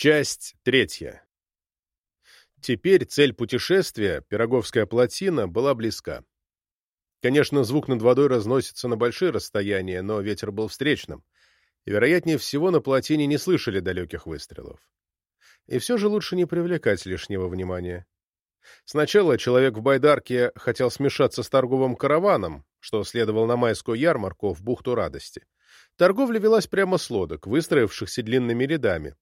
Часть третья. Теперь цель путешествия, Пироговская плотина, была близка. Конечно, звук над водой разносится на большие расстояния, но ветер был встречным, и, вероятнее всего, на плотине не слышали далеких выстрелов. И все же лучше не привлекать лишнего внимания. Сначала человек в байдарке хотел смешаться с торговым караваном, что следовал на майскую ярмарку в бухту радости. Торговля велась прямо с лодок, выстроившихся длинными рядами,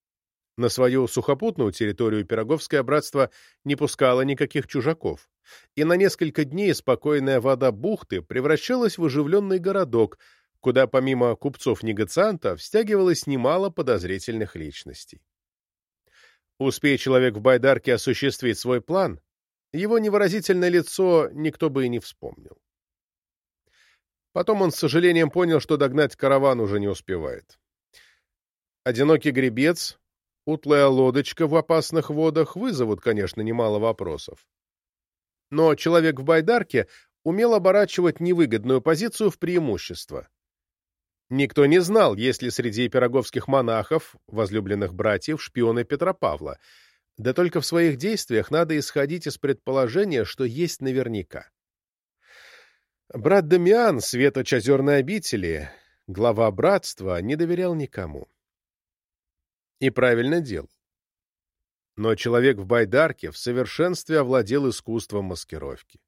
на свою сухопутную территорию Пироговское братство не пускало никаких чужаков, и на несколько дней спокойная вода бухты превращалась в оживленный городок, куда помимо купцов-негациантов стягивалось немало подозрительных личностей. Успей человек в байдарке осуществить свой план, его невыразительное лицо никто бы и не вспомнил. Потом он с сожалением понял, что догнать караван уже не успевает. Одинокий гребец, Утлая лодочка в опасных водах вызовут, конечно, немало вопросов. Но человек в байдарке умел оборачивать невыгодную позицию в преимущество. Никто не знал, есть ли среди пироговских монахов, возлюбленных братьев, шпионы Петра Павла. Да только в своих действиях надо исходить из предположения, что есть наверняка. Брат Дамиан, светоч озерной обители, глава братства, не доверял никому. И правильно делал. Но человек в байдарке в совершенстве овладел искусством маскировки.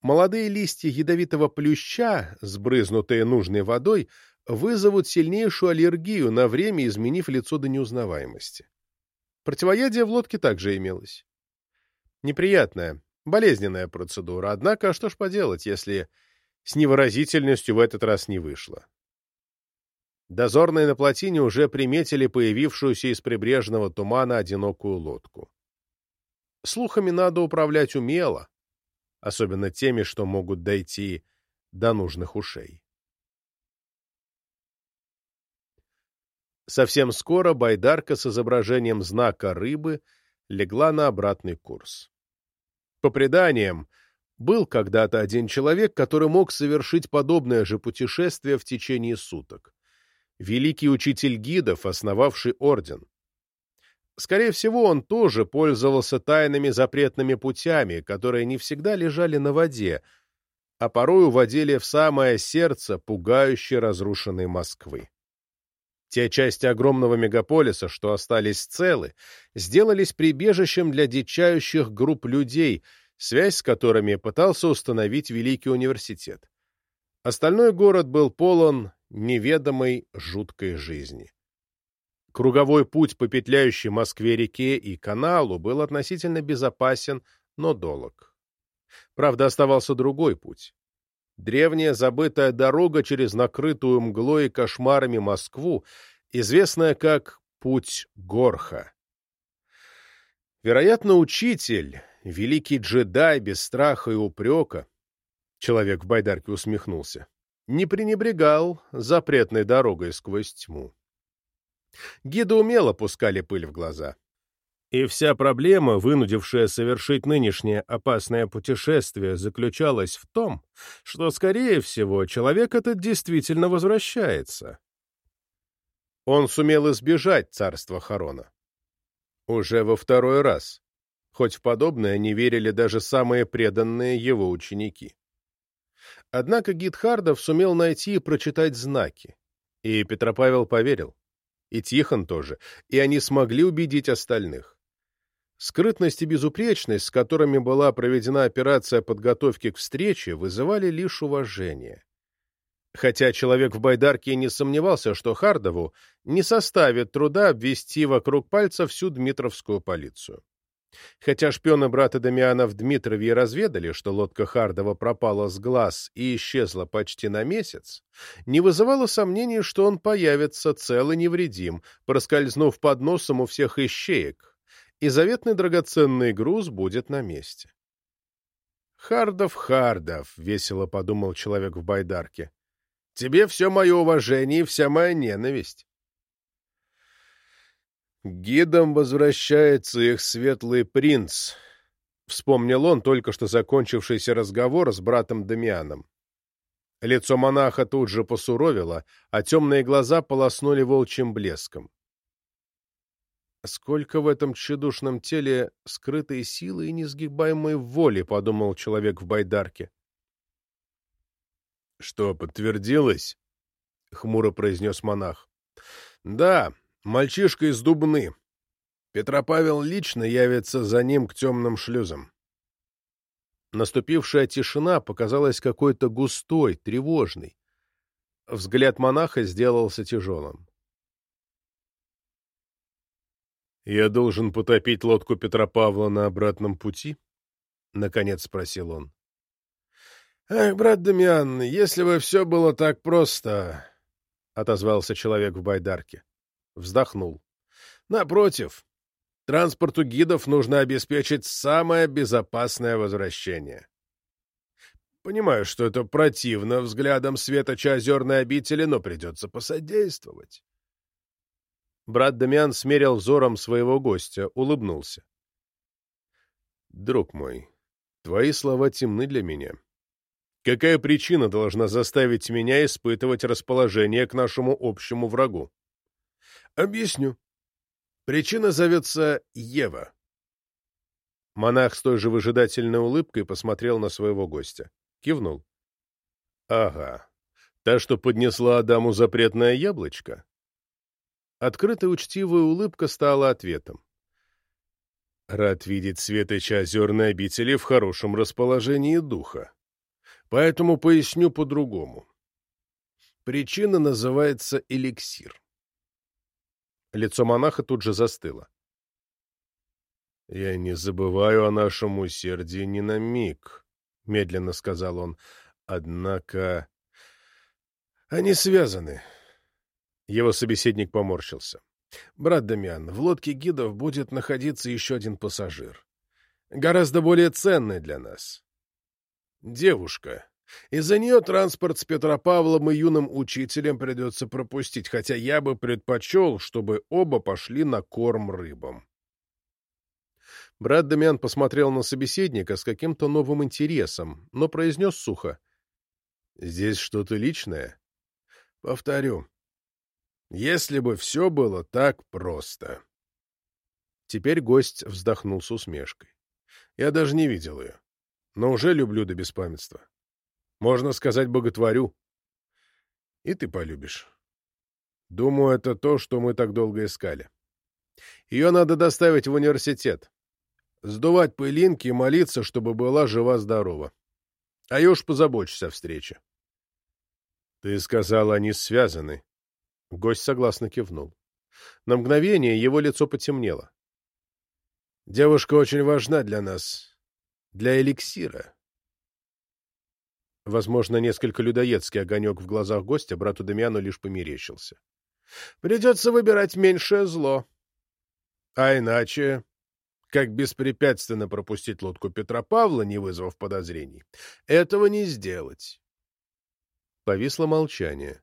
Молодые листья ядовитого плюща, сбрызнутые нужной водой, вызовут сильнейшую аллергию, на время изменив лицо до неузнаваемости. Противоядие в лодке также имелось. Неприятная, болезненная процедура, однако что ж поделать, если с невыразительностью в этот раз не вышло. Дозорные на плотине уже приметили появившуюся из прибрежного тумана одинокую лодку. Слухами надо управлять умело, особенно теми, что могут дойти до нужных ушей. Совсем скоро байдарка с изображением знака рыбы легла на обратный курс. По преданиям, был когда-то один человек, который мог совершить подобное же путешествие в течение суток великий учитель гидов, основавший орден. Скорее всего, он тоже пользовался тайными запретными путями, которые не всегда лежали на воде, а порой уводили в самое сердце пугающе разрушенной Москвы. Те части огромного мегаполиса, что остались целы, сделались прибежищем для дичающих групп людей, связь с которыми пытался установить Великий университет. Остальной город был полон неведомой жуткой жизни. Круговой путь по петляющей Москве-реке и каналу был относительно безопасен, но долг. Правда, оставался другой путь. Древняя забытая дорога через накрытую мглой и кошмарами Москву, известная как Путь Горха. Вероятно, учитель, великий джедай без страха и упрека, человек в байдарке усмехнулся, не пренебрегал запретной дорогой сквозь тьму. Гиды умело пускали пыль в глаза. И вся проблема, вынудившая совершить нынешнее опасное путешествие, заключалась в том, что, скорее всего, человек этот действительно возвращается. Он сумел избежать царства Харона. Уже во второй раз, хоть в подобное не верили даже самые преданные его ученики. Однако гид Хардов сумел найти и прочитать знаки. И Петропавел поверил. И Тихон тоже. И они смогли убедить остальных. Скрытность и безупречность, с которыми была проведена операция подготовки к встрече, вызывали лишь уважение. Хотя человек в байдарке не сомневался, что Хардову не составит труда обвести вокруг пальца всю Дмитровскую полицию. Хотя шпионы брата Дамиана в Дмитрове разведали, что лодка Хардова пропала с глаз и исчезла почти на месяц, не вызывало сомнений, что он появится цел и невредим, проскользнув под носом у всех ищеек, и заветный драгоценный груз будет на месте. «Хардов, Хардов», — весело подумал человек в байдарке, — «тебе все мое уважение и вся моя ненависть. «Гидом возвращается их светлый принц», — вспомнил он только что закончившийся разговор с братом Дамианом. Лицо монаха тут же посуровило, а темные глаза полоснули волчьим блеском. Сколько в этом тщедушном теле скрытой силы и несгибаемой воли, подумал человек в байдарке. Что, подтвердилось? Хмуро произнес монах. Да, мальчишка из Дубны. Петропавел лично явится за ним к темным шлюзам. Наступившая тишина показалась какой-то густой, тревожной. Взгляд монаха сделался тяжелым. «Я должен потопить лодку Петра Павла на обратном пути?» — наконец спросил он. «Ах, брат Дамиан, если бы все было так просто...» — отозвался человек в байдарке. Вздохнул. «Напротив, транспорту гидов нужно обеспечить самое безопасное возвращение. Понимаю, что это противно взглядом светоча озерной обители, но придется посодействовать. Брат Дамиан смерил взором своего гостя, улыбнулся. «Друг мой, твои слова темны для меня. Какая причина должна заставить меня испытывать расположение к нашему общему врагу?» «Объясню. Причина зовется Ева». Монах с той же выжидательной улыбкой посмотрел на своего гостя. Кивнул. «Ага. Та, что поднесла Адаму запретное яблочко?» Открытая учтивая улыбка стала ответом. Рад видеть Светоча озерной обители в хорошем расположении духа. Поэтому поясню по-другому. Причина называется эликсир. Лицо монаха тут же застыло. «Я не забываю о нашем усердии ни на миг», — медленно сказал он. «Однако...» «Они связаны», его собеседник поморщился. «Брат Дамиан, в лодке гидов будет находиться еще один пассажир. Гораздо более ценный для нас. Девушка. Из-за нее транспорт с Петропавлом и юным учителем придется пропустить, хотя я бы предпочел, чтобы оба пошли на корм рыбам». Брат Дамиан посмотрел на собеседника с каким-то новым интересом, но произнес сухо. «Здесь что-то личное?» «Повторю, если бы все было так просто. Теперь гость вздохнул с усмешкой. Я даже не видел ее, но уже люблю до беспамятства. Можно сказать, боготворю. И ты полюбишь. Думаю, это то, что мы так долго искали. Ее надо доставить в университет. Сдувать пылинки и молиться, чтобы была жива-здорова. А я уж позабочусь о встрече. Ты сказал, они связаны, Гость согласно кивнул. На мгновение его лицо потемнело. «Девушка очень важна для нас. Для эликсира». Возможно, несколько людоедский огонек в глазах гостя брату Дамиану лишь померещился. «Придется выбирать меньшее зло. А иначе, как беспрепятственно пропустить лодку Петра Павла, не вызвав подозрений, этого не сделать». Повисло молчание.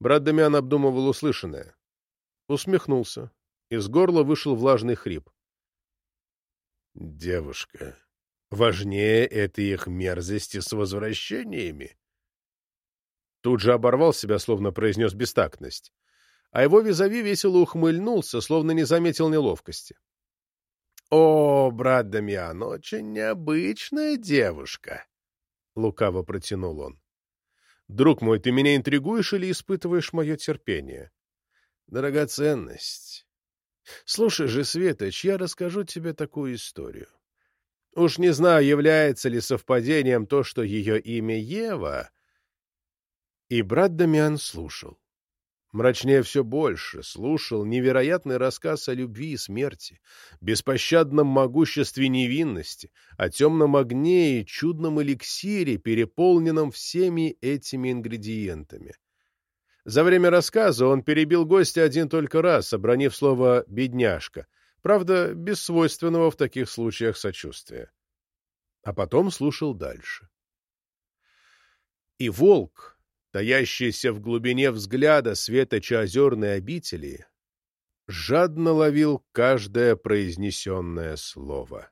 Брат Дамиан обдумывал услышанное. Усмехнулся. Из горла вышел влажный хрип. «Девушка, важнее это их мерзости с возвращениями». Тут же оборвал себя, словно произнес бестактность. А его визави весело ухмыльнулся, словно не заметил неловкости. «О, брат Дамиан, очень необычная девушка!» — лукаво протянул он. Друг мой, ты меня интригуешь или испытываешь мое терпение? Драгоценность. Слушай же, Светоч, я расскажу тебе такую историю. Уж не знаю, является ли совпадением то, что ее имя Ева. И брат Дамиан слушал. Мрачнее все больше, слушал невероятный рассказ о любви и смерти, беспощадном могуществе невинности, о темном огне и чудном эликсире, переполненном всеми этими ингредиентами. За время рассказа он перебил гостя один только раз, обронив слово «бедняжка», правда, без свойственного в таких случаях сочувствия. А потом слушал дальше. И волк, таящийся в глубине взгляда светоча озерной обители, жадно ловил каждое произнесенное слово.